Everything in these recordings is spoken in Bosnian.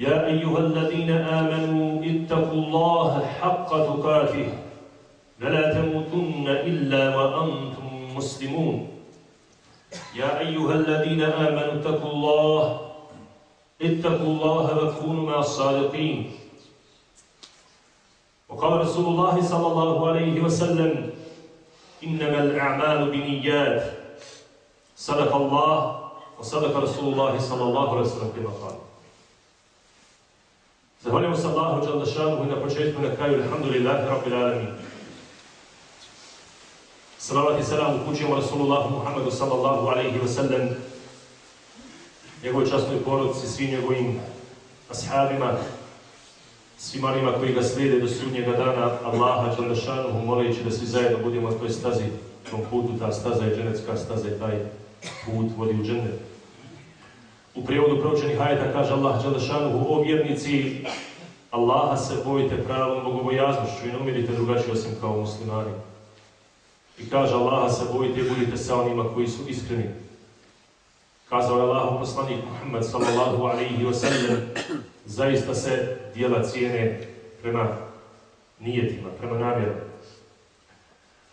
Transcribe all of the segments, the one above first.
يا أيها الذين آمنوا اتقوا الله حق تقاته ولا تموتن إلا وأنتم مسلمون. يا أيها الذين آمنوا اتقوا الله اتقوا الله وكونوا مع الصادقين. وقال رسول الله صلى الله عليه وسلم إنما الأعمال بنيات. صدق الله وصدق رسول الله صلى الله عليه وسلم كما قال. Zahvaljamo se Allahu Đaldašanu i na početku i na kraju, alhamdulillahi rabbil alamin. Salavat i salam upućujemo Rasulullahu Muhammedu sallallahu alaihi wa sallam, njegovoj častnoj porodci, svim njegovim ashabima, svim onima koji ga slijede do sudnjega dana Allaha Đaldašanu, moleći da svi zajedno budemo na toj stazi, tom putu, ta staza je dženecka staza i taj put vodi u džennet. U prijevodu proučenih ajeta kaže Allah Đalešanu o vjernici Allaha se bojite pravom bogobojaznošću i ne umirite drugačije osim kao muslimani. I kaže Allaha se bojite i budite sa onima koji su iskreni. Kazao je Allahu poslanik Muhammed sallallahu alaihi wa sallam zaista se dijela cijene prema nijetima, prema namjerom.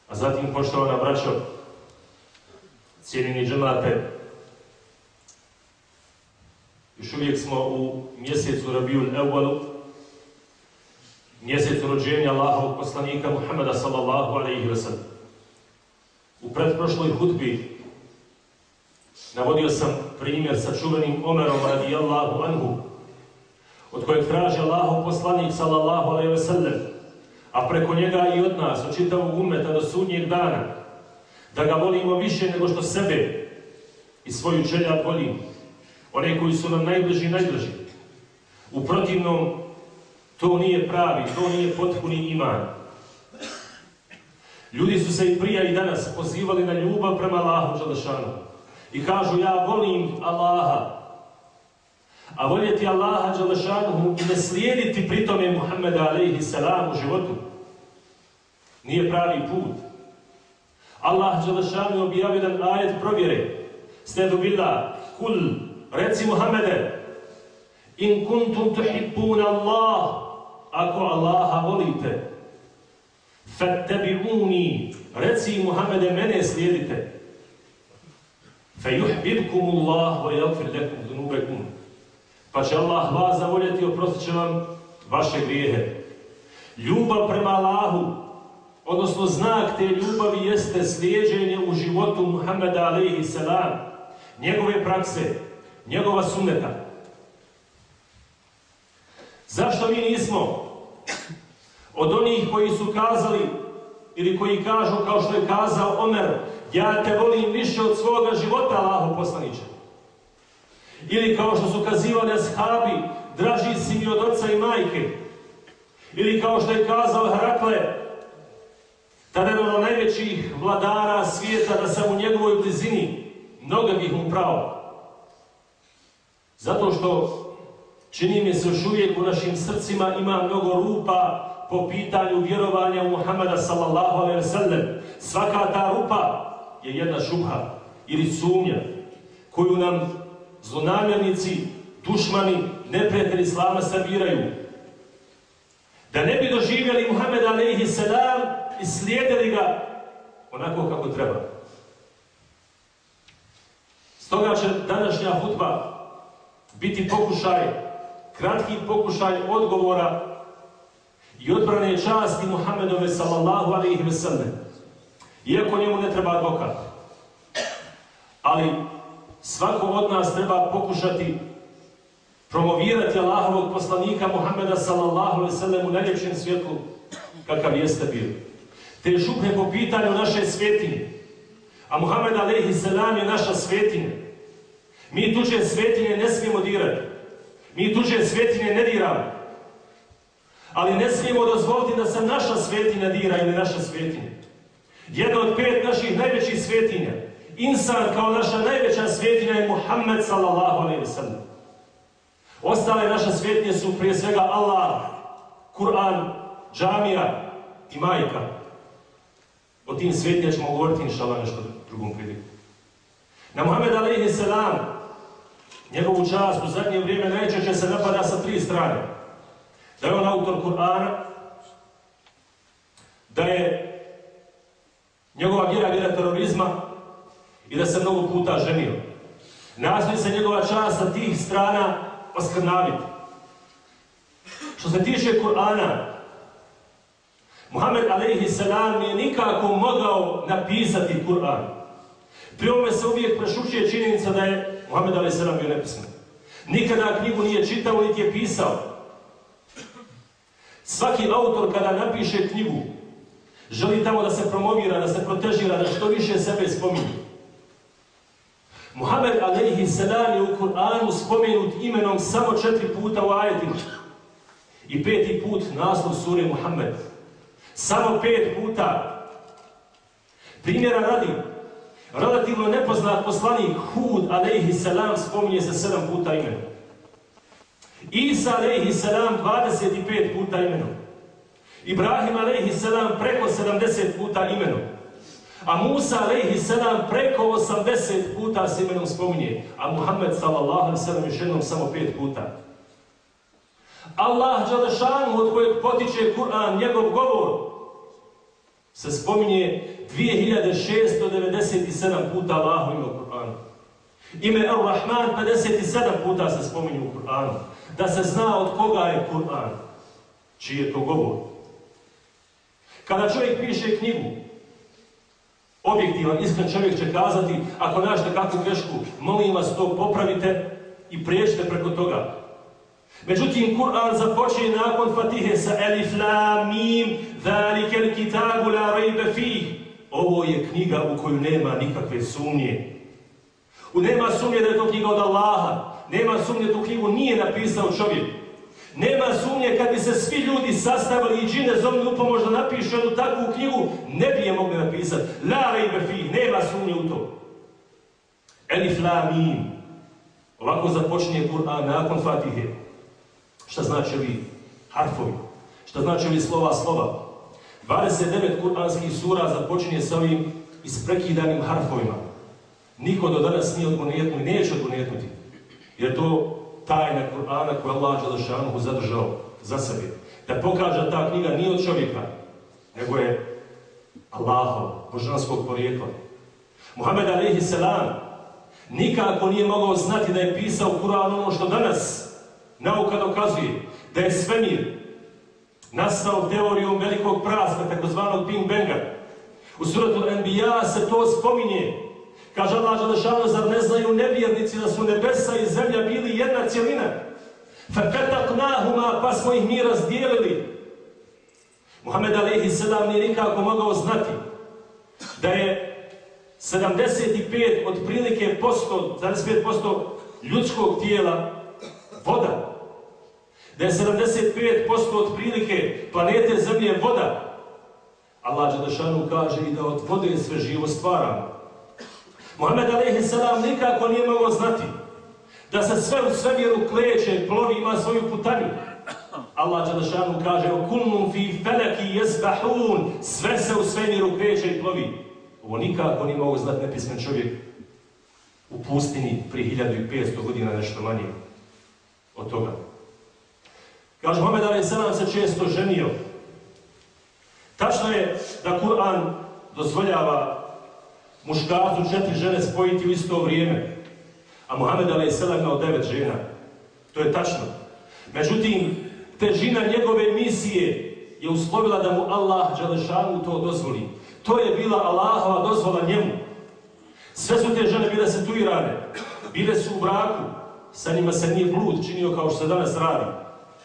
A zatim poštovana braćo, cijenini džemate, Još uvijek smo u mjesecu Rabiul Ewalu, mjesecu rođenja Allahovog poslanika Muhammeda sallallahu alaihi wa sallam. U predprošloj hutbi navodio sam primjer sa čuvenim Omerom radijallahu anhu, od kojeg traži Allahov poslanik sallallahu alaihi wa sallam, a preko njega i od nas, od čitavog umeta do sudnjeg dana, da ga volimo više nego što sebe i svoju čeljat volimo one koji su nam najbliži i najbliži. U protivnom, to nije pravi, to nije potpuni iman. Ljudi su se i prija i danas pozivali na ljubav prema Allahu Đalešanu. I kažu, ja volim Allaha. A voljeti Allaha Đalešanu i ne slijediti pritome Muhammeda alaihi salam u životu. Nije pravi put. Allah Đalešanu objavio jedan ajet provjere. Stedu bila, kul, Reci Muhammede, in kuntum tuhibbun Allah, ako Allaha volite, fattabi'uni, reci Muhammede, mene slijedite, Fejuhbibkum Allah, wa yagfir lakum dhunubakum. Pa će Allah vas zavoljeti oprostit će vam vaše grijehe. Ljubav prema Allahu, odnosno znak te ljubavi jeste slijeđenje u životu Muhammeda alaihi salam, njegove prakse, njegova sunneta. Zašto mi nismo od onih koji su kazali ili koji kažu kao što je kazao Omer ja te volim više od svoga života Allahu poslaniče. Ili kao što su kazivali ashabi draži si mi od oca i majke. Ili kao što je kazao Herakle tada je ono najvećih vladara svijeta da sam u njegovoj blizini mnoga bih mu pravo. Zato što čini mi se još uvijek u našim srcima ima mnogo rupa po pitanju vjerovanja u Muhammada sallallahu alaihi sallam. Svaka ta rupa je jedna šubha ili sumnja koju nam zlonamjernici, dušmani, neprijatelji Islama sabiraju. Da ne bi doživjeli Muhammeda alaihi sallam i slijedili ga onako kako treba. Stoga će današnja hutba biti pokušaj, kratki pokušaj odgovora i odbrane časti Muhammedove sallallahu alaihi ve sellem. Iako njemu ne treba advokat. Ali svako od nas treba pokušati promovirati Allahovog poslanika Muhammeda sallallahu alaihi ve sellem u najljepšem svijetlu kakav jeste bio. Te šupne po pitanju naše svetinje. A Muhammed alaihi sallam je naša svetinja. Mi tuđe svetinje ne smijemo dirati. Mi tuđe svetinje ne diramo. Ali ne smijemo dozvoliti da se naša svetinja dira ili naša svetinja. Jedna od pet naših najvećih svetinja, insan kao naša najveća svetinja je Muhammed sallallahu alaihi wa sallam. Ostale naše svetinje su prije svega Allah, Kur'an, džamija i majka. O tim svetinja ćemo govoriti inšala nešto drugom priliku. Na Muhammed alaihi sallam, njegovu čast u zadnje vrijeme najčešće se napada sa tri strane. Da je on autor Kur'ana, da je njegova vjera vjera terorizma i da se mnogo puta ženio. Nastoji se njegova čast sa tih strana oskrnaviti. Što se tiče Kur'ana, Muhammed a.s. nije nikako mogao napisati Kur'an. Pri ovome se uvijek prešućuje činjenica da je Muhammed a.s. bio nepismen. Nikada knjigu nije čitao, niti je pisao. Svaki autor kada napiše knjigu, želi tamo da se promovira, da se protežira, da što više sebe spominje. Muhammed alaihi selam je u Kur'anu spomenut imenom samo četiri puta u ajetima. I peti put naslov sure Muhammed. Samo pet puta. Primjera radi, relativno nepoznat poslanik Hud alaihi salam spominje se sedam puta imenom. Isa alaihi salam 25 puta imenom. Ibrahim alaihi salam preko 70 puta imenom. A Musa alaihi salam preko 80 puta se imenom spominje. A Muhammed sallallahu alaihi salam još jednom samo 5 puta. Allah Đalešanu od kojeg potiče Kur'an, njegov govor, se spominje 2697 puta Allahu ime u Kur'anu. Ime Ar-Rahman 57 puta se spominje u Kur'anu. Da se zna od koga je Kur'an, čiji je to govor. Kada čovjek piše knjigu, objektivan, iskren čovjek će kazati, ako našte kakvu grešku, molim vas to popravite i priječite preko toga. Međutim, Kur'an započeje nakon Fatihe sa Elif, La, Mim, Zalike, Kitabu, La, Rejbe, Fih. Ovo je knjiga u koju nema nikakve sumnje. U nema sumnje da je to knjiga od Allaha. Nema sumnje da tu knjigu nije napisao čovjek. Nema sumnje kad bi se svi ljudi sastavili i džine zovni upomoć da napišu jednu takvu knjigu, ne bi je mogli napisati. La rejbe fi, nema sumnje u to. Elif la mim. Ovako započinje Kur'an nakon Fatihe. Šta znači ovi harfovi? Šta znači ovi slova slova? 29 kur'anskih sura započinje sa ovim isprekidanim harfovima. Niko do danas nije odgonetno i neće odgonetnuti. Jer to tajna Kur'ana koju Allah Đalešanuhu zadržao za sebe. Da pokaže ta knjiga nije od čovjeka, nego je Allahov, božanskog porijekla. Muhammed alaihi selam nikako nije mogao znati da je pisao Kur'an ono što danas nauka dokazuje, da je svemir nastao teorijom velikog praska, takozvanog Big Banga. U suratu Anbiya se to spominje, Kaže Allah Želešanu, zar ne znaju nevjernici da su nebesa i zemlja bili jedna cijelina? Feketaqnahuma, pa smo ih mi razdijelili. Muhammed Alehi sedam nije nikako mogao znati da je 75 od prilike posto, 75% ljudskog tijela voda. Da je 75% od prilike planete Zemlje voda. Allah Đelešanu kaže i da od vode sve živo stvaramo. Mohamed a.s. nikako nije mogao znati da se sve u svemiru kleće, plovi, ima svoju putanju. Allah Đelešanu kaže o kulnum fi feleki jezbahun, sve se u svemiru kleće i plovi. Ovo nikako nije mogu znati nepismen čovjek u pustini pri 1500 godina nešto manje od toga. Kaže, Mohamed a.s. se često ženio. Tačno je da Kur'an dozvoljava muškarcu četiri žene spojiti u isto vrijeme. A Mohamed A.S. imao devet žena. To je tačno. Međutim, težina njegove misije je uslovila da mu Allah Đalešanu to dozvoli. To je bila Allahova dozvola njemu. Sve su te žene bile situirane. Bile su u braku. Sa njima se nije blud činio kao što se danas radi.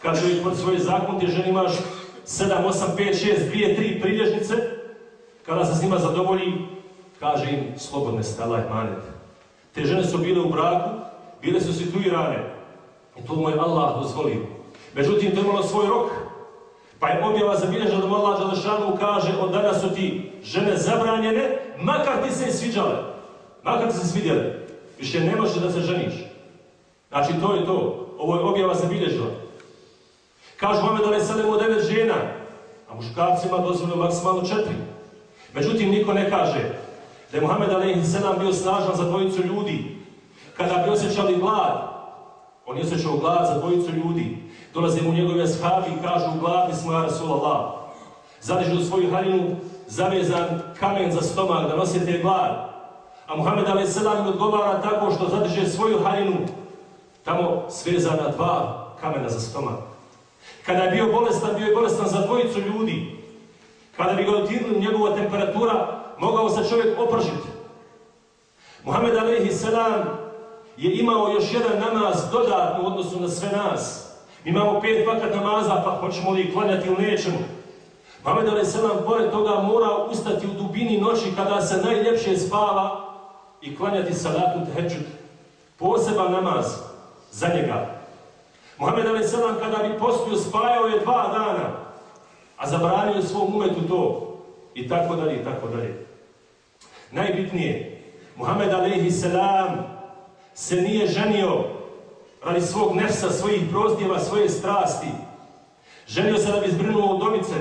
Kad čovjek pod svoje zakonite žene imaš 7, 8, 5, 6, 2, 3 prilježnice, kada se s njima zadovolji, kaže im slobodne stala i manet. Te žene su bile u braku, bile su situirane. I to mu je Allah dozvolio. Međutim, to je imalo svoj rok. Pa je objava zabilježila da mu Allah Đalešanu kaže od danas su ti žene zabranjene, makar ti se sviđale. Makar ti se svidjele. Više ne možeš da se ženiš. Znači, to je to. Ovo je objava zabilježila. Kažu Mohamed Ali sad sademo devet žena, a muškarcima dozvolio maksimalno četiri. Međutim, niko ne kaže da je Muhammed Ali sedam bio snažan za dvojicu ljudi. Kada bi osjećali glad, on je osjećao glad za dvojicu ljudi. Dolaze mu njegove ashabi i kažu, gladni smo, ja Rasulallah. Zadižu svoju haljinu, zavezan kamen za stomak da nosite glad. A Muhammed A.S. im odgovara tako što zadeže svoju haljinu, tamo svezana dva kamena za stomak. Kada je bio bolestan, bio je bolestan za dvojicu ljudi. Kada bi ga otirili njegova temperatura, mogao se čovjek opržiti. Muhammed A.S. je imao još jedan namaz dodatno u odnosu na sve nas. Mi imamo pet vakat namaza, pa hoćemo li klanjati ili nećemo. Muhammed A.S. pored toga mora ustati u dubini noći kada se najljepše spava i klanjati salatu teheđud. Poseban namaz za njega. Muhammed A.S. kada bi postio spajao je dva dana, a zabranio svom umetu to. I tako dalje, i tako dalje. Najbitnije, Muhammed A.S. se nije ženio radi svog nefsa, svojih prozdjeva, svoje strasti. Ženio se da bi zbrinuo udovice.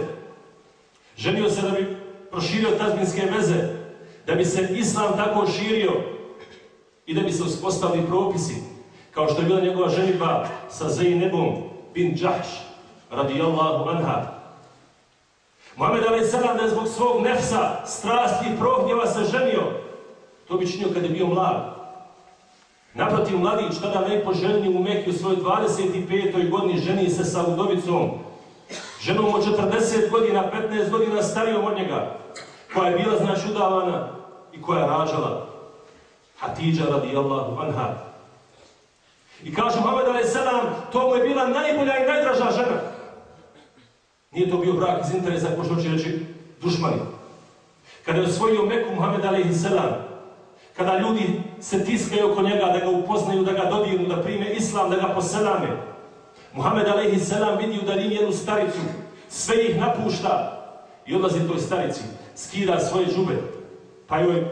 Ženio se da bi proširio tazminske veze. Da bi se islam tako širio i da bi se uspostavili propisi. Kao što je bila njegova ženiba sa Zainebom bin Džahš radijallahu anha. Mohamed Ali Salam da je zbog svog nefsa, strasti i prohnjeva se ženio. To bi činio kad je bio mlad. Naprotiv, mladić tada najpoželjniji u Mekiju u svojoj 25. godini ženi se sa udovicom. Ženom od 40 godina, 15 godina starijom od njega, koja je bila, znači, udavana i koja je rađala. Hatidža radijallahu anha. I kaže Muhammed a.s. to mu je bila najbolja i najdraža žena. Nije to bio brak iz interesa, ko što će reći, dušmani. Kada je osvojio Meku Muhammed a.s. Kada ljudi se tiskaju oko njega, da ga upoznaju, da ga dodirnu, da prime islam, da ga poselame. Muhammed a.s. vidi u daljini jednu staricu, sve ih napušta i odlazi toj starici, skida svoje džube, pa joj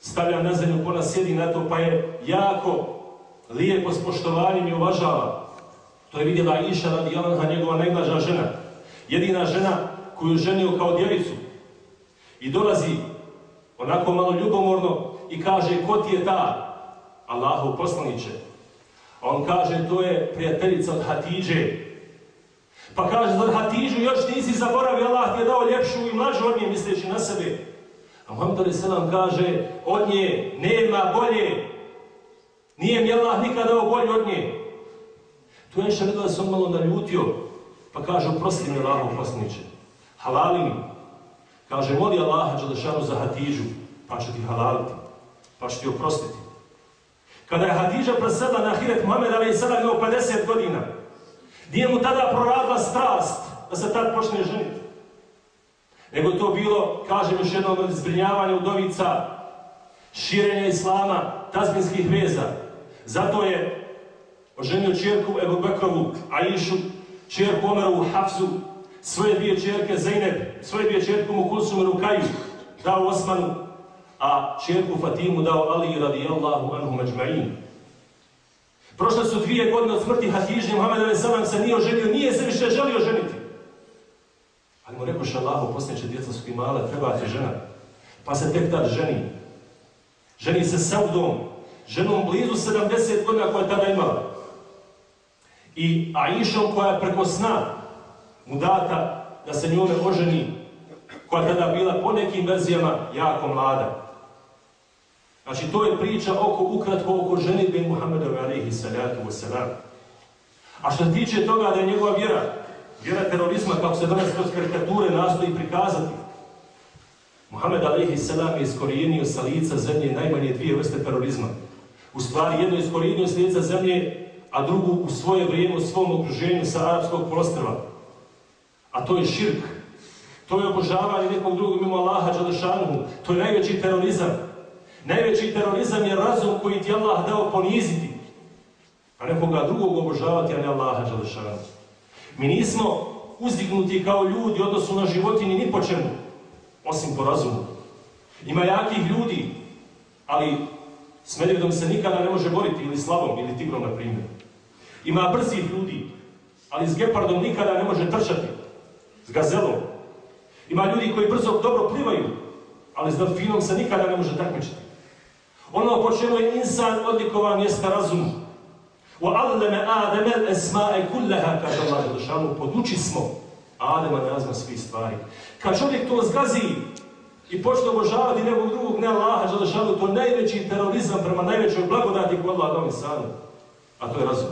stavlja na zemlju, pa ona sjedi na to, pa je jako lijepo s poštovanjem i uvažava. To je vidjela Iša radi Jalanha, njegova najglaža žena. Jedina žena koju ženio kao djevicu. I dolazi onako malo ljubomorno i kaže, ko ti je ta? Allahu poslaniće. On kaže, to je prijateljica od Hatidže. Pa kaže, za Hatidžu još nisi zaboravio, Allah ti je dao ljepšu i mlađu od nje, misleći na sebe. A Muhammed A.S. kaže, od nje nema bolje. Nije mi Allah nikada dao bolje od nje. Tu je še da se malo naljutio, pa kaže, oprosti mi Allahu poslaniće. Halali mi. Kaže, moli Allaha Đelešanu za Hatidžu, pa će ti halaliti pa će ti oprostiti. Kada je Hadidža presedla na Ahiret Muhammed Ali sada imao 50 godina, nije mu tada proradila strast da se tad počne ženiti. Nego to bilo, kažem još jednom, zbrinjavanje udovica, širenje islama, tazbinskih veza. Zato je oženio čerku Ebu Bekrovu, Aishu, čerku Omeru Hafzu, svoje dvije čerke Zeynep, svoje dvije čerke Mukulsum Rukaju, dao Osmanu, a čerku Fatimu dao Ali radijallahu anhu međma'in. Prošle su dvije godine od smrti Hatidži, Muhammed A.S. se nije oženio, nije se više želio ženiti. Ali mu rekao šalahu, posljednje djeca su ti male, treba ti žena. Pa se tek tad ženi. Ženi se Saudom, ženom blizu 70 godina koja je tada imala. I Aishom koja je preko sna mu data da se njome oženi, koja je tada bila po nekim verzijama jako mlada. Znači, to je priča oko, ukratko oko ženitbe Muhammedove alaihi salatu wasalam. A što tiče toga da je njegova vjera, vjera terorizma, kako se danas kroz karikature nastoji prikazati, Muhammed alaihi salam je iskorijenio sa lica zemlje najmanje dvije vrste terorizma. U stvari, jedno iskorijenio sa zemlje, a drugu u svoje vrijeme, u svom okruženju sa arapskog polostrva. A to je širk. To je obožavanje nekog drugog mimo Allaha Đalešanuhu. To je najveći terorizam. Najveći terorizam je razum koji ti Allah dao poniziti. a nekoga drugog obožavati, a ne Allaha Đalešanu. Mi nismo uzdignuti kao ljudi odnosu na životini ni po čemu, osim po razumu. Ima jakih ljudi, ali s medvedom se nikada ne može boriti, ili slavom, ili tigrom, na primjer. Ima brzih ljudi, ali s gepardom nikada ne može trčati, s gazelom. Ima ljudi koji brzo dobro plivaju, ali s delfinom se nikada ne može takmičiti. Ono po čemu je insan odlikovan jeste razum. وَعَلَّمَ آدَمَ الْأَسْمَاءَ كُلَّهَا kaže Allah Želešanu, poduči smo Adema nazva svih stvari. Kad čovjek to zgazi i počne obožavati nekog drugog, ne Allaha Želešanu, to je najveći terorizam prema najvećoj blagodati koju Allah dao insanu. A to je razum.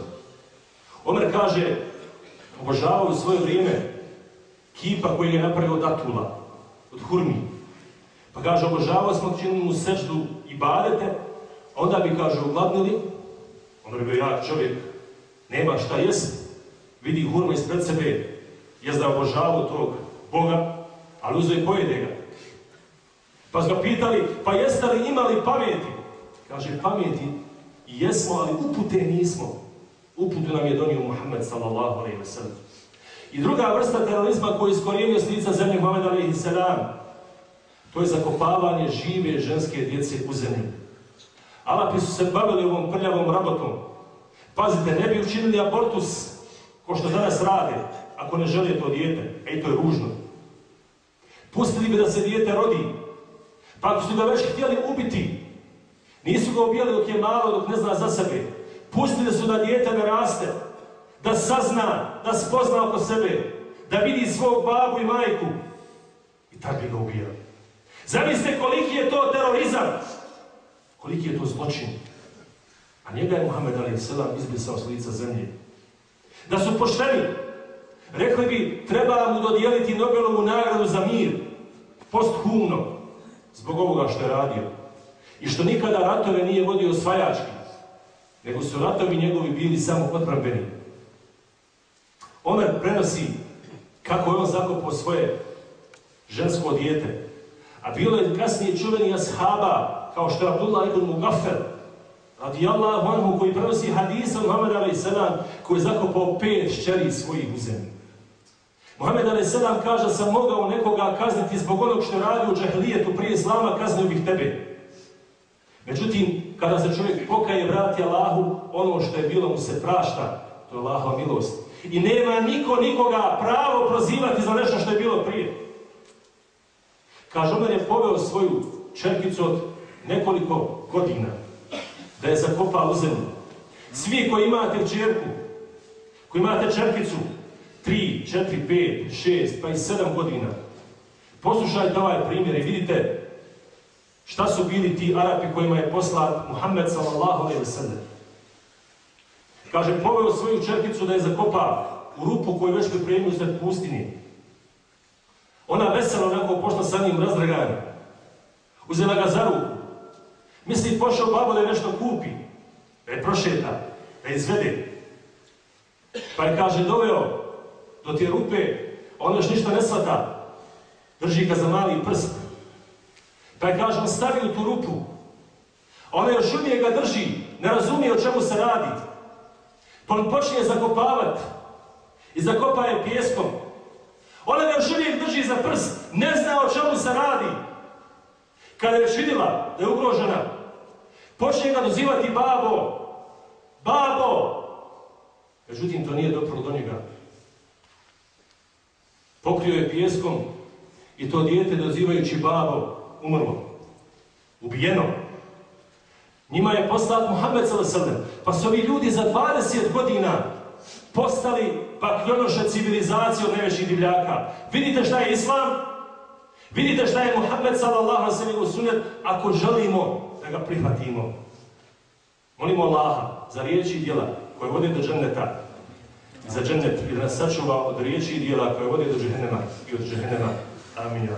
Omer kaže, obožavao u svoje vrijeme kipa koji je napravio od atula, od hurmi. Pa kaže, obožavao smo činili mu sečdu i badete, onda bi, kaže, ugladnili, Omer bi bio jak čovjek, nema šta jest, vidi hurma ispred sebe, jest da obožavao tog Boga, ali uzve i pojede ga. Pa su ga pitali, pa jeste li imali pameti? Kaže, pameti jesmo, ali upute nismo. Uputu nam je donio Muhammed sallallahu alaihi wa sallam. I druga vrsta terorizma koji iskorijenio s lica zemlje Muhammed alaihi sallam, to je zakopavanje žive ženske djece u zemlji. Alapi su se bavili ovom prljavom rabotom. Pazite, ne bi učinili abortus ko što danas rade, ako ne žele to dijete. Ej, to je ružno. Pustili bi da se dijete rodi. Pa ako su ga već htjeli ubiti, nisu ga ubijali dok je malo, dok ne zna za sebe. Pustili su da dijete ne raste, da sazna, da spozna oko sebe, da vidi svog babu i majku. I tako bi ga ubijali. Zamislite koliki je to terorizam, koliki je to zločin. A njega je Muhammed A.S. izbrisao s lica zemlje. Da su pošteni, rekli bi, treba mu dodijeliti Nobelovu nagradu za mir, posthumno, zbog ovoga što je radio. I što nikada ratove nije vodio osvajački, nego su ratovi njegovi bili samo odbrambeni. Omer prenosi kako je on zakopao svoje žensko dijete. A bilo je kasnije čuveni ashaba, kao što je Abdullah ibn Mugafel, radijallahu anhu, koji prenosi hadisa Muhammed a.s. koji je zakopao pet šćeri svojih u zemlji. Muhammed a.s. kaže sam mogao nekoga kazniti zbog onog što radi u džahlijetu prije islama, kaznio bih tebe. Međutim, kada se čovjek pokaje vrati Allahu, ono što je bilo mu se prašta, to je Allahova milost. I nema niko nikoga pravo prozivati za nešto što je bilo prije. Kaže, Omer je poveo svoju čerkicu od nekoliko godina da je zakopao u zemlju. Svi koji imate čerku, koji imate čerkicu 3, 4, 5, 6, pa i 7 godina, poslušajte ovaj primjer i vidite šta su bili ti Arapi kojima je poslat Muhammed sallallahu alaihi sallam. Kaže, poveo svoju čerkicu da je zakopa u rupu koju već pripremio sred pustini. Ona veselo onako pošla sa njim razdragana. Uzela ga za ruku. Misli, pošao babo da je nešto kupi. Da je prošeta. Da je izvede. Pa je kaže, doveo do te rupe, on još ništa ne svata. Drži ga za mali prst. Pa je kaže, on stavi u tu rupu. Ona još uvijek ga drži. Ne razumije o čemu se radi. Pa on počinje zakopavati. I zakopa je pjeskom. Ona ga još uvijek drži za prst. Ne zna o čemu se radi. Kada je vidjela da je ugrožena, počinje ga dozivati babo. Babo! Međutim, to nije doprlo do njega. Pokrio je pjeskom i to dijete dozivajući babo umrlo. Ubijeno. Njima je poslat Muhammed s.a.v. Pa su ovi ljudi za 20 godina postali pakljonoša civilizacije od najvećih divljaka. Vidite šta je Islam? Vidite šta je Muhammed s.a.v. sunet ako želimo da ga prihvatimo. Molimo Allaha za riječi i djela koje vode do dženneta i za džennet i da nas sačuva od riječi i djela koje vode do džehennema i od džehennema. Amin.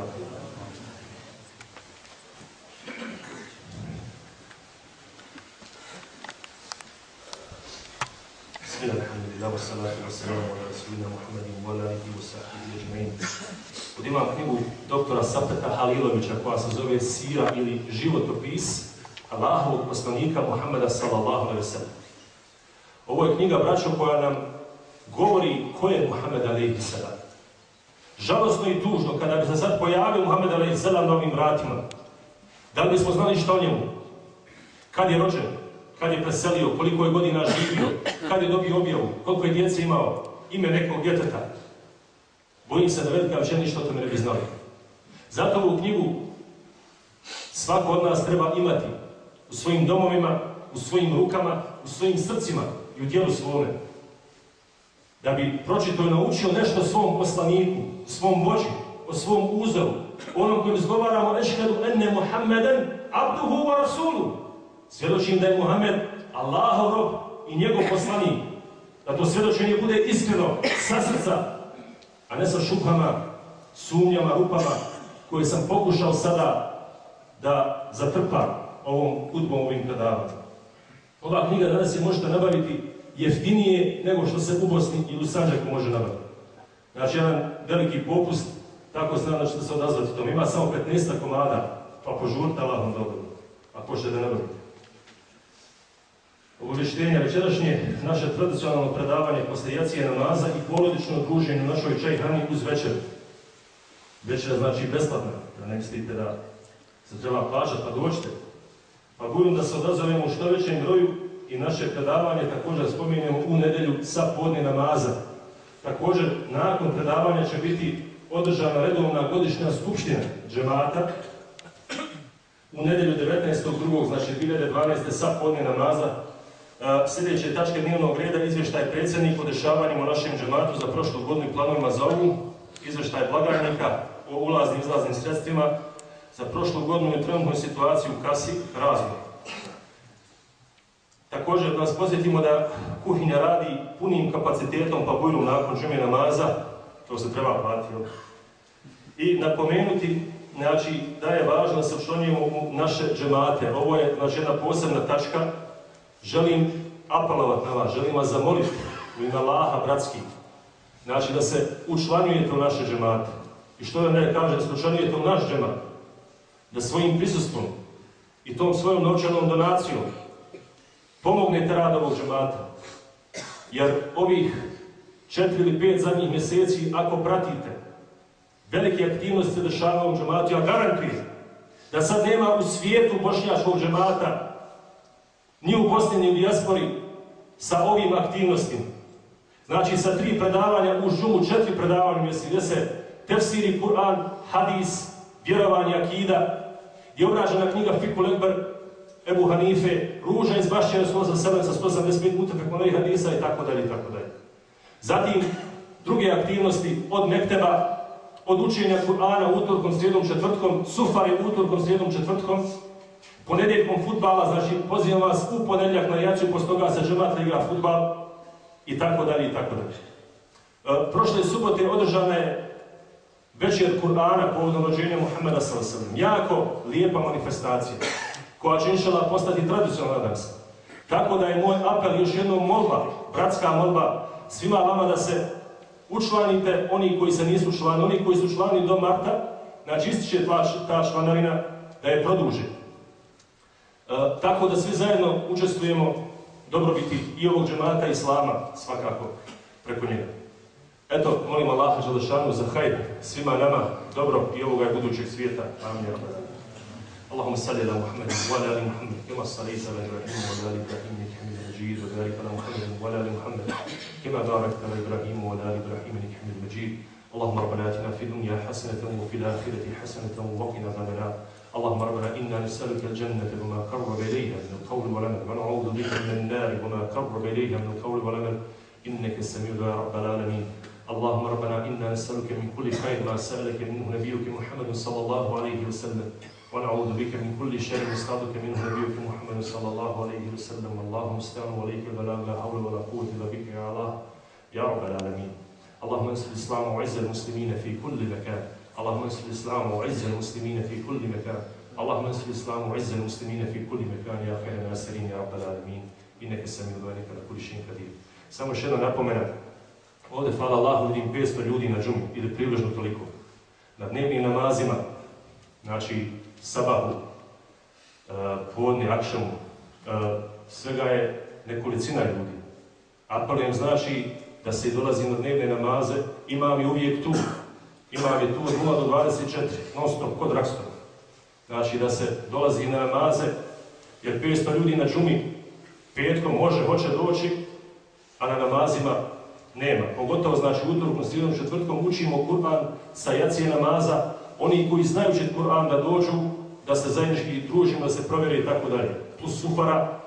Alhamdulillah, wassalatu wassalamu ala rasulina wa ala alihi imam knjigu doktora Sapeta Halilovića koja se zove Sira ili životopis Allahovog poslanika Muhammeda sallallahu alaihi wa sallam. Ovo je knjiga, braćo, koja nam govori ko je Muhammed alaihi sallam. Žalostno i tužno, kada bi se sad pojavio Muhammed alaihi sallam na ovim vratima, da li bismo znali što o njemu? Kad je rođen? Kad je preselio? Koliko je godina živio? Kad je dobio objavu? Koliko je djece imao? Ime nekog djeteta? Bojim se da velika većina ništa o tome ne bi znali. Zato ovu knjigu svako od nas treba imati u svojim domovima, u svojim rukama, u svojim srcima i u dijelu svome. Da bi pročito i naučio nešto o svom poslaniku, svom vođi, o svom uzoru, onom kojim izgovaramo ešhedu enne Muhammeden abduhu wa rasulu. Svjedočim da je Muhammed Allahov rob i njegov poslanik. Da to svjedočenje bude iskreno, sa srca, a ne sa šupama, sumnjama, rupama, koje sam pokušao sada da zatrpam ovom hudbom, ovim predavanjem. Ova knjiga danas je možete nabaviti jeftinije nego što se u Bosni i u Sanđaku može nabaviti. Znači, jedan veliki popust, tako znam da ćete se odazvati tom. Ima samo 15 komada, pa požurite Allahom dobro, ako hoćete da nabavite. Obavještenja večerašnje naše tradicionalno predavanje posle jacije namaza i porodično druženje u našoj čaj hrani uz večer. Večer znači besplatna, da ne mislite da se treba plaćati, pa dođite. Pa budem da se odazovemo u što većem broju i naše predavanje također spominjemo u nedelju sa podne namaza. Također, nakon predavanja će biti održana redovna godišnja skupština džemata u nedelju 19.2. znači 2012. sa podne namaza. E, sljedeće tačke dnevnog reda izvještaj predsjednik o dešavanjima u našem džematu za prošlu godinu i planovima za ovu, izvještaj blagajnika o ulaznim i izlaznim sredstvima, za prošlu godinu i trenutnu situaciju u kasi razvoj. Također da vas posjetimo da kuhinja radi punim kapacitetom pa bujru nakon džume namaza, to se treba platiti. I napomenuti znači, da je važno da se učlanjujemo u naše džemate. Ovo je znači, jedna posebna tačka. Želim apelovati na vas, želim vas zamoliti u ime Allaha, bratski, znači da se učlanjujete u naše džemate. I što da ne kaže, da se učlanjujete u naš džemat, da svojim prisustvom i tom svojom novčanom donacijom pomognete rad ovog džemata. Jer ovih četiri ili pet zadnjih mjeseci, ako pratite, velike aktivnosti se dešava ovom džematu, ja garantujem da sad nema u svijetu bošnjačkog džemata, ni u Bosni, ni u dijaspori, sa ovim aktivnostima. Znači, sa tri predavanja u žumu, četiri predavanja mjesi, gdje se tefsiri, Kur'an, hadis, vjerovanje, akida, je obrađena knjiga Fikul Ekber, Ebu Hanife, ruža iz Bašćena 187 sa 185 puta preko novih hadisa i tako dalje i tako dalje. Zatim, druge aktivnosti od Mekteba, od učenja Kur'ana utorkom, srijedom, četvrtkom, Sufari utorkom, srijedom, četvrtkom, ponedjeljkom futbala, znači pozivam vas u ponedjeljak na jaciju, posto toga se džemata igra futbal i tako dalje i tako dalje. E, prošle subote održana je večer Kur'ana povodom rođenja Muhammeda s.a.v. Jako lijepa manifestacija koja će inšala postati tradicionalna danas. Tako da je moj apel još jednom molba, bratska molba, svima vama da se učlanite, oni koji se nisu člani, oni koji su člani do marta, znači ističe ta članarina da je produže. E, tako da svi zajedno učestvujemo dobrobiti i ovog džemata islama, svakako, preko njega. Eto, molim Allaha Želešanu za hajde svima nama, dobro i ovoga budućeg svijeta. Amin. اللهم صل على محمد وعلى آل محمد كما صليت على إبراهيم وعلى آل إبراهيم إنك حميد مجيد وبارك على محمد وعلى آل محمد كما باركت على إبراهيم وعلى آل إبراهيم إنك حميد مجيد. اللهم ربنا آتنا في الدنيا حسنة وفي الآخرة حسنة وقنا عذاب النار. اللهم ربنا إنا نسألك الجنة وما قرب إليها من القول والعمل ونعوذ بك من النار وما قرب إليها من القول والعمل إنك السميع يا رب العالمين. اللهم ربنا إنا نسألك من كل خير ما سألك منه نبيك محمد صلى الله عليه وسلم. ونعوذ بك من كل شر نستعذك منه نبيك محمد صلى الله عليه وسلم اللهم استعن عليك البلاغ لا حول ولا قوه الا بك يا الله يا رب العالمين اللهم انصر الاسلام وعز المسلمين في كل مكان اللهم انصر الاسلام وعز المسلمين في كل مكان اللهم انصر الاسلام وعز المسلمين في كل مكان يا خير الناصرين يا رب العالمين انك السميع العليم على كل شيء قدير Samo još jedna napomena. Ovdje, hvala Allahu, vidim 500 ljudi na džumi, ili približno toliko. Na dnevnim namazima, znači sabahu, uh, akšemu, eh, svega je nekolicina ljudi. Apelujem znači da se dolazi na dnevne namaze, imam je uvijek tu. Imam je tu od 0 do 24, non stop, kod rakstov. Znači da se dolazi na namaze, jer 500 ljudi na džumi petkom može, hoće doći, a na namazima nema. Pogotovo znači utorkom, sredom, četvrtkom učimo kurban sa jacije namaza, oni koji znaju čet Kur'an da dođu, da se zajednički družimo, da se provjeri i tako dalje. Plus sufara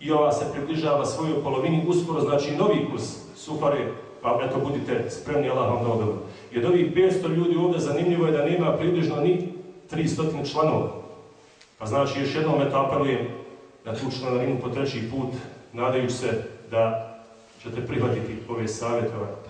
i ova se približava svojoj polovini, uskoro znači novi kurs sufare, pa eto budite spremni, Allah vam dao dobro. I od ovih 500 ljudi ovdje zanimljivo je da nema približno ni 300 članova. Pa znači još jednom eto apelujem na tu članarinu po treći put, nadajući se da ćete prihvatiti ove savjete. Ovaj